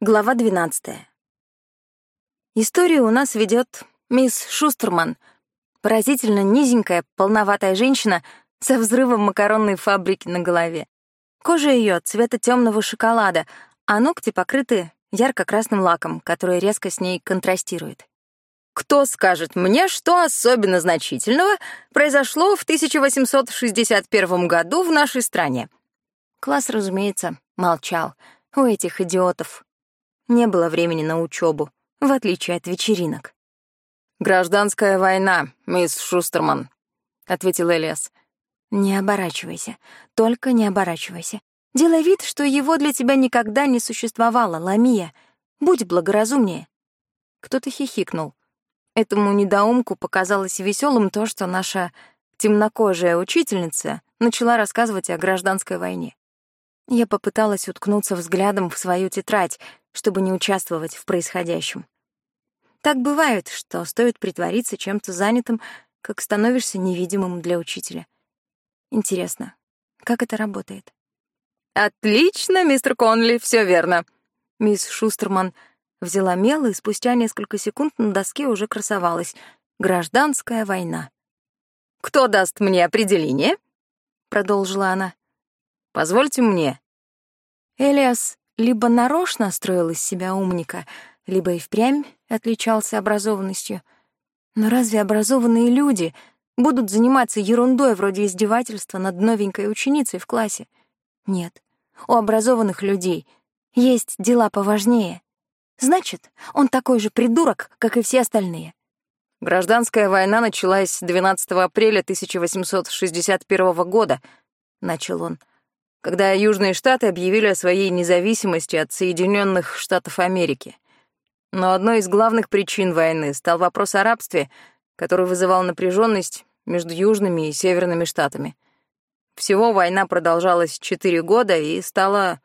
Глава 12. Историю у нас ведет мисс Шустерман, поразительно низенькая, полноватая женщина со взрывом макаронной фабрики на голове. Кожа ее цвета темного шоколада, а ногти покрыты ярко-красным лаком, который резко с ней контрастирует. Кто скажет мне, что особенно значительного произошло в 1861 году в нашей стране? Класс, разумеется, молчал. У этих идиотов не было времени на учебу, в отличие от вечеринок. «Гражданская война, мисс Шустерман», — ответил Элиас. «Не оборачивайся, только не оборачивайся. Делай вид, что его для тебя никогда не существовало, Ламия. Будь благоразумнее». Кто-то хихикнул. Этому недоумку показалось веселым то, что наша темнокожая учительница начала рассказывать о гражданской войне. Я попыталась уткнуться взглядом в свою тетрадь, чтобы не участвовать в происходящем. Так бывает, что стоит притвориться чем-то занятым, как становишься невидимым для учителя. Интересно, как это работает? «Отлично, мистер Конли, все верно». Мисс Шустерман взяла мел, и спустя несколько секунд на доске уже красовалась «Гражданская война». «Кто даст мне определение?» — продолжила она. Позвольте мне». Элиас либо нарочно строил из себя умника, либо и впрямь отличался образованностью. Но разве образованные люди будут заниматься ерундой вроде издевательства над новенькой ученицей в классе? Нет. У образованных людей есть дела поважнее. Значит, он такой же придурок, как и все остальные. Гражданская война началась 12 апреля 1861 года, начал он когда Южные Штаты объявили о своей независимости от Соединенных Штатов Америки. Но одной из главных причин войны стал вопрос о рабстве, который вызывал напряженность между Южными и Северными Штатами. Всего война продолжалась четыре года и стала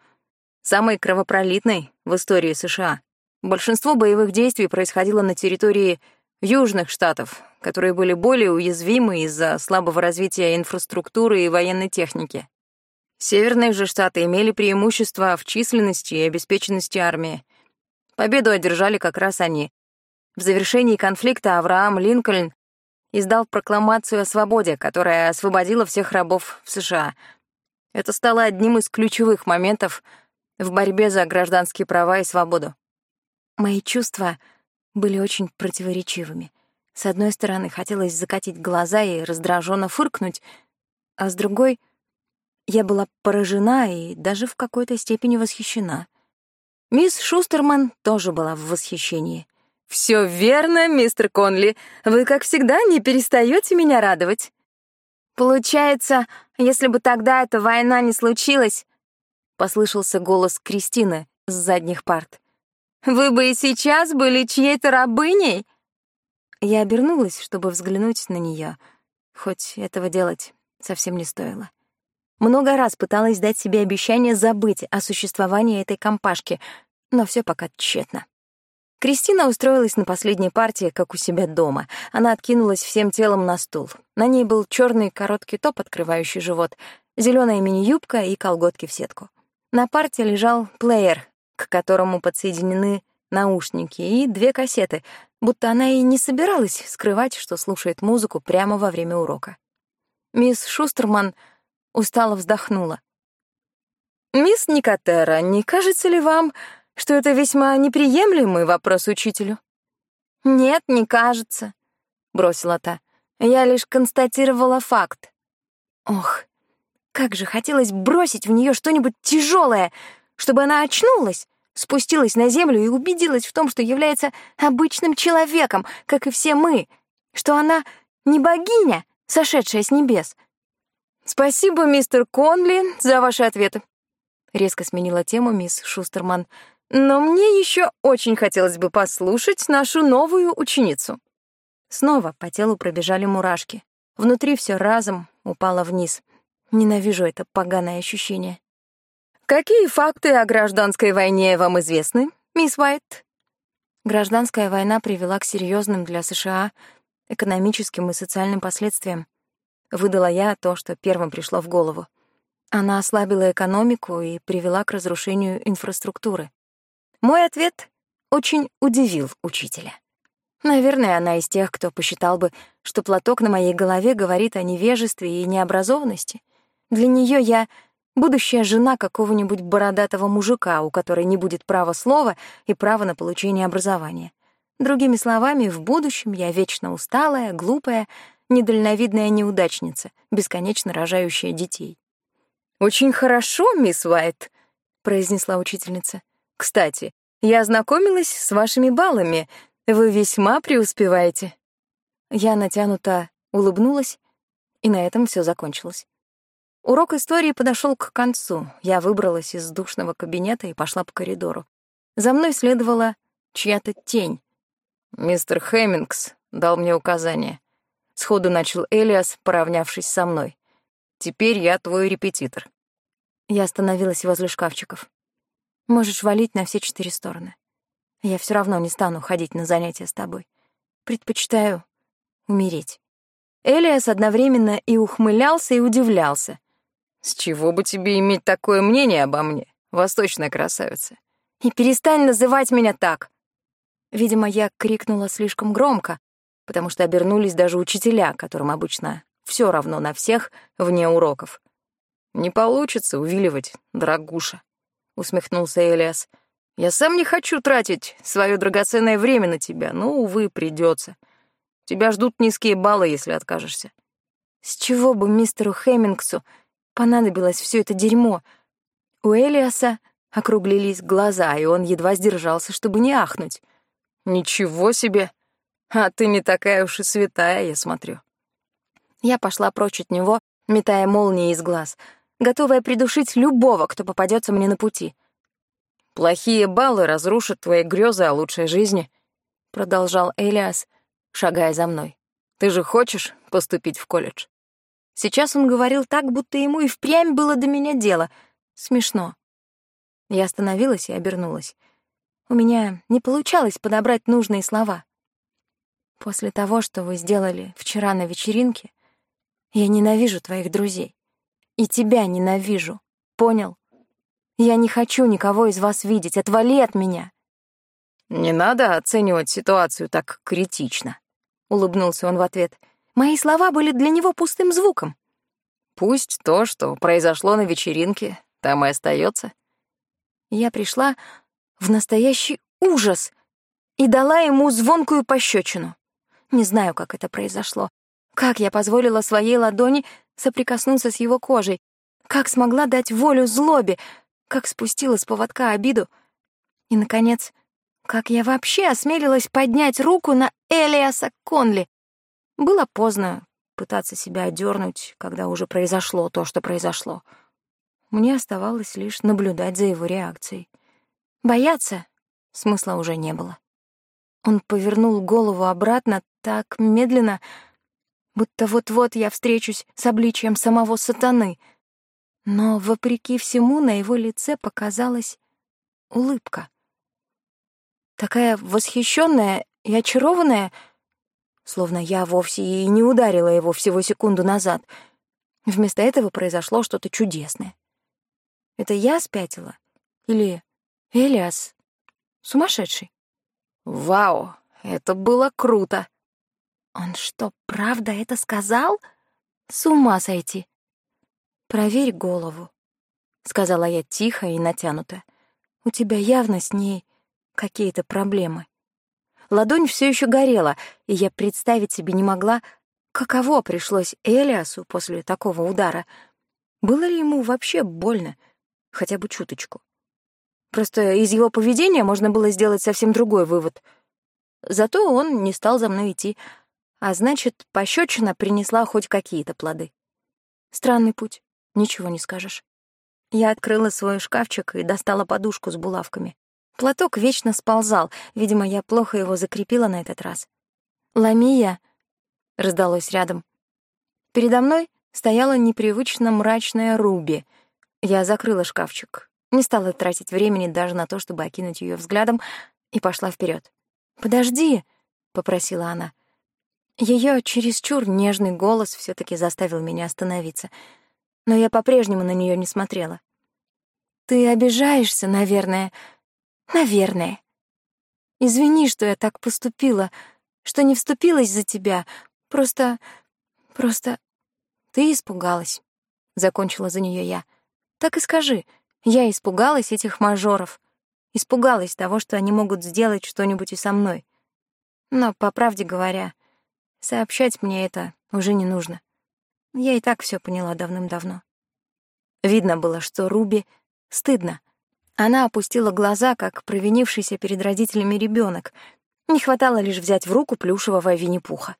самой кровопролитной в истории США. Большинство боевых действий происходило на территории Южных Штатов, которые были более уязвимы из-за слабого развития инфраструктуры и военной техники. Северные же штаты имели преимущество в численности и обеспеченности армии. Победу одержали как раз они. В завершении конфликта Авраам Линкольн издал прокламацию о свободе, которая освободила всех рабов в США. Это стало одним из ключевых моментов в борьбе за гражданские права и свободу. Мои чувства были очень противоречивыми. С одной стороны, хотелось закатить глаза и раздраженно фыркнуть, а с другой — я была поражена и даже в какой-то степени восхищена. Мисс Шустерман тоже была в восхищении. Все верно, мистер Конли. Вы, как всегда, не перестаете меня радовать». «Получается, если бы тогда эта война не случилась...» — послышался голос Кристины с задних парт. «Вы бы и сейчас были чьей-то рабыней?» Я обернулась, чтобы взглянуть на нее, хоть этого делать совсем не стоило. Много раз пыталась дать себе обещание забыть о существовании этой компашки, но все пока тщетно. Кристина устроилась на последней партии, как у себя дома. Она откинулась всем телом на стул. На ней был черный короткий топ, открывающий живот, зеленая мини-юбка и колготки в сетку. На парте лежал плеер, к которому подсоединены наушники и две кассеты, будто она и не собиралась скрывать, что слушает музыку прямо во время урока. Мисс Шустерман — устало вздохнула. «Мисс Никотера, не кажется ли вам, что это весьма неприемлемый вопрос учителю?» «Нет, не кажется», — бросила та. «Я лишь констатировала факт». Ох, как же хотелось бросить в нее что-нибудь тяжелое, чтобы она очнулась, спустилась на землю и убедилась в том, что является обычным человеком, как и все мы, что она не богиня, сошедшая с небес, «Спасибо, мистер Конли, за ваши ответы», — резко сменила тему мисс Шустерман. «Но мне еще очень хотелось бы послушать нашу новую ученицу». Снова по телу пробежали мурашки. Внутри все разом упало вниз. Ненавижу это поганое ощущение. «Какие факты о гражданской войне вам известны, мисс Уайт?» Гражданская война привела к серьезным для США экономическим и социальным последствиям. Выдала я то, что первым пришло в голову. Она ослабила экономику и привела к разрушению инфраструктуры. Мой ответ очень удивил учителя. Наверное, она из тех, кто посчитал бы, что платок на моей голове говорит о невежестве и необразованности. Для нее я — будущая жена какого-нибудь бородатого мужика, у которой не будет права слова и права на получение образования. Другими словами, в будущем я вечно усталая, глупая, недальновидная неудачница, бесконечно рожающая детей. «Очень хорошо, мисс Уайт», — произнесла учительница. «Кстати, я ознакомилась с вашими баллами, вы весьма преуспеваете. Я натянуто улыбнулась, и на этом все закончилось. Урок истории подошел к концу. Я выбралась из душного кабинета и пошла по коридору. За мной следовала чья-то тень. «Мистер Хэммингс дал мне указание». Сходу начал Элиас, поравнявшись со мной. «Теперь я твой репетитор». Я остановилась возле шкафчиков. Можешь валить на все четыре стороны. Я все равно не стану ходить на занятия с тобой. Предпочитаю умереть. Элиас одновременно и ухмылялся, и удивлялся. «С чего бы тебе иметь такое мнение обо мне, восточная красавица?» «И перестань называть меня так!» Видимо, я крикнула слишком громко, потому что обернулись даже учителя, которым обычно все равно на всех вне уроков. «Не получится увиливать, дорогуша», — усмехнулся Элиас. Я сам не хочу тратить свое драгоценное время на тебя, но, увы, придется. Тебя ждут низкие баллы, если откажешься. С чего бы мистеру Хеммингсу понадобилось все это дерьмо? У Элиаса округлились глаза, и он едва сдержался, чтобы не ахнуть. Ничего себе! А ты не такая уж и святая, я смотрю. Я пошла прочь от него, метая молнии из глаз, готовая придушить любого, кто попадется мне на пути. Плохие баллы разрушат твои грезы о лучшей жизни, продолжал Элиас, шагая за мной. Ты же хочешь поступить в колледж? Сейчас он говорил так, будто ему и впрямь было до меня дело. Смешно. Я остановилась и обернулась. У меня не получалось подобрать нужные слова. После того, что вы сделали вчера на вечеринке, я ненавижу твоих друзей. И тебя ненавижу. Понял? Я не хочу никого из вас видеть. Отвали от меня. Не надо оценивать ситуацию так критично, улыбнулся он в ответ. Мои слова были для него пустым звуком. Пусть то, что произошло на вечеринке, там и остается. Я пришла в настоящий ужас и дала ему звонкую пощечину. Не знаю, как это произошло. Как я позволила своей ладони соприкоснуться с его кожей? Как смогла дать волю злобе, как спустила с поводка обиду. И, наконец, как я вообще осмелилась поднять руку на Элиаса Конли. Было поздно пытаться себя одернуть, когда уже произошло то, что произошло. Мне оставалось лишь наблюдать за его реакцией. Бояться смысла уже не было. Он повернул голову обратно так медленно, будто вот-вот я встречусь с обличием самого сатаны — но, вопреки всему, на его лице показалась улыбка. Такая восхищенная и очарованная, словно я вовсе и не ударила его всего секунду назад. Вместо этого произошло что-то чудесное. Это я спятила? Или Элиас сумасшедший? Вау, это было круто. Он что, правда это сказал? С ума сойти. «Проверь голову», — сказала я тихо и натянуто. «У тебя явно с ней какие-то проблемы». Ладонь все еще горела, и я представить себе не могла, каково пришлось Элиасу после такого удара. Было ли ему вообще больно? Хотя бы чуточку. Просто из его поведения можно было сделать совсем другой вывод. Зато он не стал за мной идти, а значит, пощечина принесла хоть какие-то плоды. Странный путь. Ничего не скажешь. Я открыла свой шкафчик и достала подушку с булавками. Платок вечно сползал, видимо, я плохо его закрепила на этот раз. «Ламия!» — раздалось рядом. Передо мной стояла непривычно мрачная Руби. Я закрыла шкафчик, не стала тратить времени даже на то, чтобы окинуть ее взглядом, и пошла вперед. «Подожди!» — попросила она. Ее чересчур нежный голос все таки заставил меня остановиться — но я по-прежнему на нее не смотрела. «Ты обижаешься, наверное», Наверное. Извини, что я так поступила, что не вступилась за тебя. Просто... просто... Ты испугалась. Закончила за нее я. Так и скажи. Я испугалась этих мажоров. Испугалась того, что они могут сделать что-нибудь и со мной. Но, по правде говоря, сообщать мне это уже не нужно. Я и так все поняла давным-давно. Видно было, что Руби стыдно. Она опустила глаза, как провинившийся перед родителями ребенок. Не хватало лишь взять в руку плюшевого Винни-Пуха.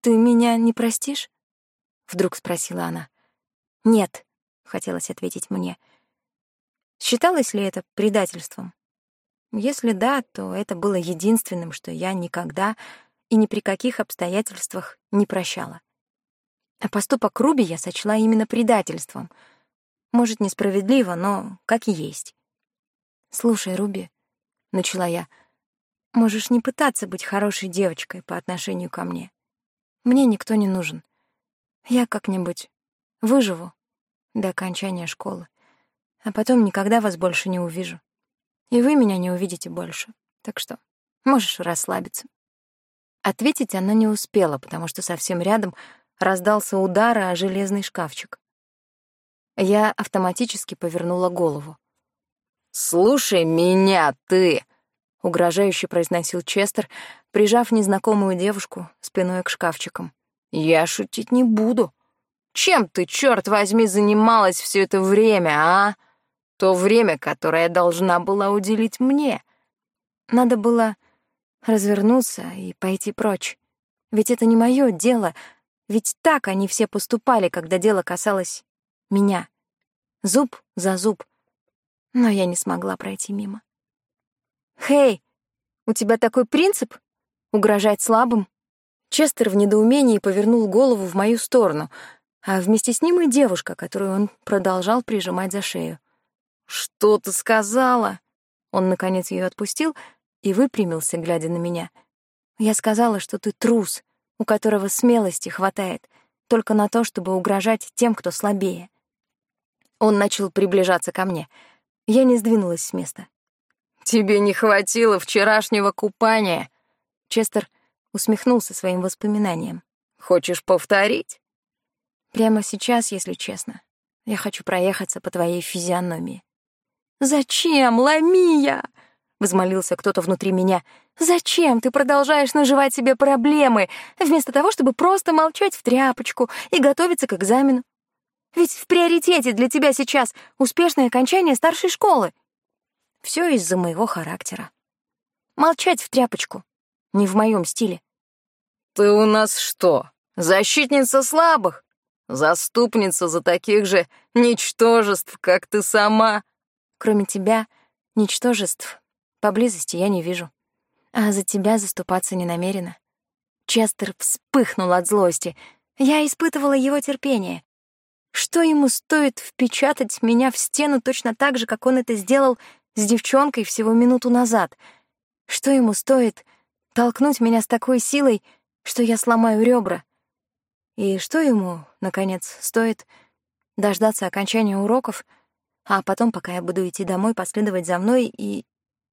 «Ты меня не простишь?» — вдруг спросила она. «Нет», — хотелось ответить мне. Считалось ли это предательством? Если да, то это было единственным, что я никогда и ни при каких обстоятельствах не прощала. А поступок Руби я сочла именно предательством. Может, несправедливо, но как и есть. «Слушай, Руби», — начала я, — «можешь не пытаться быть хорошей девочкой по отношению ко мне. Мне никто не нужен. Я как-нибудь выживу до окончания школы, а потом никогда вас больше не увижу. И вы меня не увидите больше. Так что можешь расслабиться». Ответить она не успела, потому что совсем рядом раздался удар о железный шкафчик. Я автоматически повернула голову. «Слушай меня, ты!» — угрожающе произносил Честер, прижав незнакомую девушку спиной к шкафчикам. «Я шутить не буду. Чем ты, черт возьми, занималась все это время, а? То время, которое должна была уделить мне. Надо было развернуться и пойти прочь. Ведь это не мое дело, ведь так они все поступали, когда дело касалось меня. Зуб за зуб — но я не смогла пройти мимо. «Хей, у тебя такой принцип? Угрожать слабым?» Честер в недоумении повернул голову в мою сторону, а вместе с ним и девушка, которую он продолжал прижимать за шею. «Что ты сказала?» Он, наконец, ее отпустил и выпрямился, глядя на меня. «Я сказала, что ты трус, у которого смелости хватает только на то, чтобы угрожать тем, кто слабее». Он начал приближаться ко мне — я не сдвинулась с места. «Тебе не хватило вчерашнего купания!» Честер усмехнулся своим воспоминанием. «Хочешь повторить?» «Прямо сейчас, если честно. Я хочу проехаться по твоей физиономии». «Зачем, Ламия?» — возмолился кто-то внутри меня. «Зачем ты продолжаешь наживать себе проблемы, вместо того, чтобы просто молчать в тряпочку и готовиться к экзамену? Ведь в приоритете для тебя сейчас успешное окончание старшей школы. Все из-за моего характера. Молчать в тряпочку. Не в моем стиле. Ты у нас что, защитница слабых? Заступница за таких же ничтожеств, как ты сама? Кроме тебя, ничтожеств поблизости я не вижу. А за тебя заступаться не намерена. Честер вспыхнул от злости. Я испытывала его терпение. Что ему стоит впечатать меня в стену точно так же, как он это сделал с девчонкой всего минуту назад? Что ему стоит толкнуть меня с такой силой, что я сломаю ребра? И что ему, наконец, стоит дождаться окончания уроков, а потом, пока я буду идти домой, последовать за мной и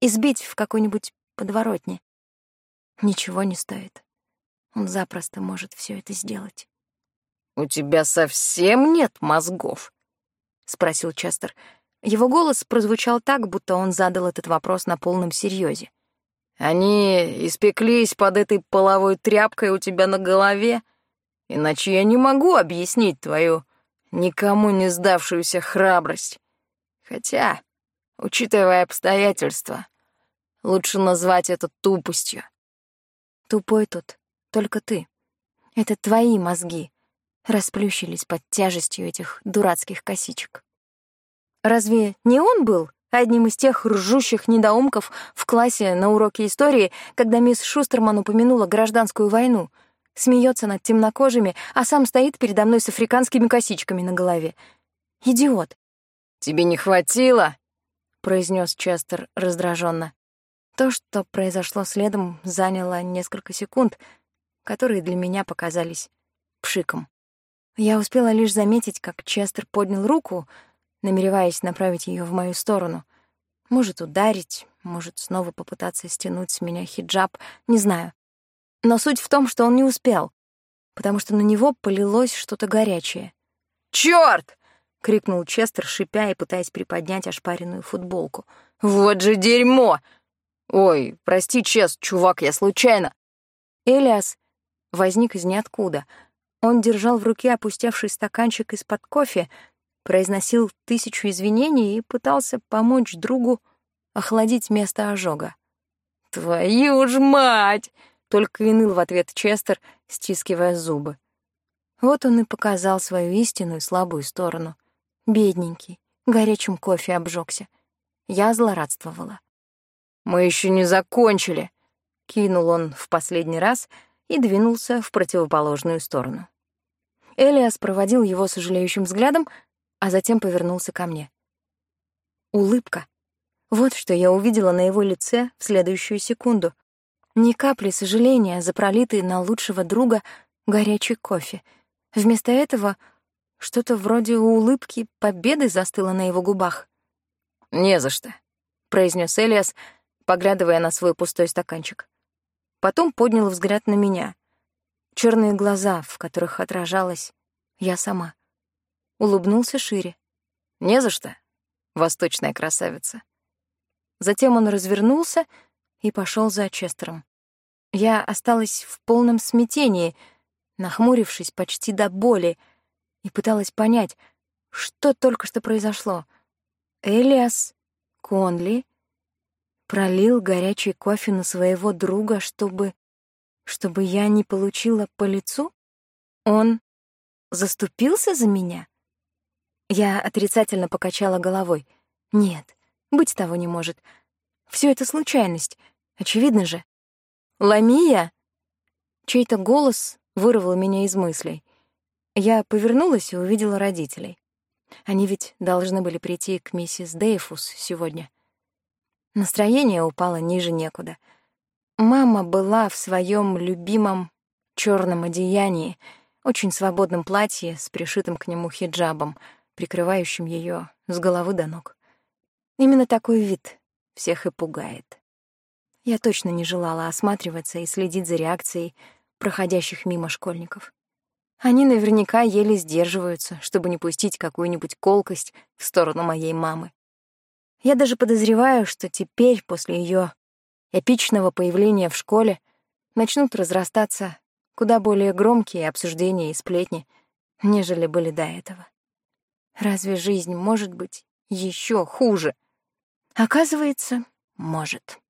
избить в какой-нибудь подворотне? Ничего не стоит. Он запросто может все это сделать. «У тебя совсем нет мозгов?» — спросил Честер. Его голос прозвучал так, будто он задал этот вопрос на полном серьезе. «Они испеклись под этой половой тряпкой у тебя на голове, иначе я не могу объяснить твою никому не сдавшуюся храбрость. Хотя, учитывая обстоятельства, лучше назвать это тупостью». «Тупой тут только ты. Это твои мозги, расплющились под тяжестью этих дурацких косичек. Разве не он был одним из тех ржущих недоумков в классе на уроке истории, когда мисс Шустерман упомянула гражданскую войну, смеется над темнокожими, а сам стоит передо мной с африканскими косичками на голове? Идиот. «Тебе не хватило?» — произнес Честер раздраженно. То, что произошло следом, заняло несколько секунд, которые для меня показались пшиком. Я успела лишь заметить, как Честер поднял руку, намереваясь направить ее в мою сторону. Может, ударить, может, снова попытаться стянуть с меня хиджаб, не знаю. Но суть в том, что он не успел, потому что на него полилось что-то горячее. «Чёрт!» — крикнул Честер, шипя и пытаясь приподнять ошпаренную футболку. «Вот же дерьмо! Ой, прости, Чест, чувак, я случайно!» Элиас возник из ниоткуда. Он держал в руке опустевший стаканчик из-под кофе, произносил тысячу извинений и пытался помочь другу охладить место ожога. «Твою ж мать!» — только и ныл в ответ Честер, стискивая зубы. Вот он и показал свою истинную слабую сторону. Бедненький, горячим кофе обжегся. Я злорадствовала. «Мы еще не закончили», — кинул он в последний раз и двинулся в противоположную сторону. Элиас проводил его сожалеющим взглядом, а затем повернулся ко мне. Улыбка. Вот что я увидела на его лице в следующую секунду. Ни капли сожаления за пролитый на лучшего друга горячий кофе. Вместо этого что-то вроде улыбки победы застыло на его губах. «Не за что», — произнес Элиас, поглядывая на свой пустой стаканчик. Потом поднял взгляд на меня. Черные глаза, в которых отражалась я сама улыбнулся шире. «Не за что, восточная красавица». Затем он развернулся и пошел за Честером. Я осталась в полном смятении, нахмурившись почти до боли, и пыталась понять, что только что произошло. Элиас Конли пролил горячий кофе на своего друга, чтобы... чтобы я не получила по лицу? Он заступился за меня? Я отрицательно покачала головой. Нет, быть того не может. Все это случайность, очевидно же. «Ламия!» Чей-то голос вырвал меня из мыслей. Я повернулась и увидела родителей. Они ведь должны были прийти к миссис Дейфус сегодня. Настроение упало ниже некуда. Мама была в своем любимом черном одеянии, очень свободном платье с пришитым к нему хиджабом — прикрывающим ее с головы до ног. Именно такой вид всех и пугает. Я точно не желала осматриваться и следить за реакцией проходящих мимо школьников. Они наверняка еле сдерживаются, чтобы не пустить какую-нибудь колкость в сторону моей мамы. Я даже подозреваю, что теперь, после ее эпичного появления в школе, начнут разрастаться куда более громкие обсуждения и сплетни, нежели были до этого. Разве жизнь может быть еще хуже? Оказывается, может.